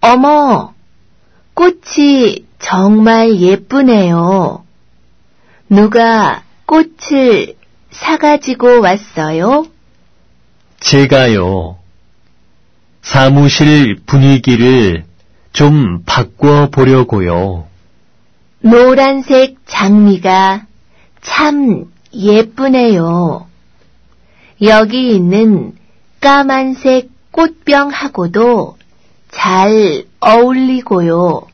어머, 꽃이 정말 예쁘네요. 누가 꽃을 사가지고 왔어요? 제가요. 사무실 분위기를 좀 바꿔 보려고요. 노란색 장미가 참 예쁘네요. 여기 있는 까만색 꽃병하고도 잘 어울리고요.